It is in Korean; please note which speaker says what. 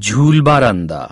Speaker 1: ঝুল বারান্দা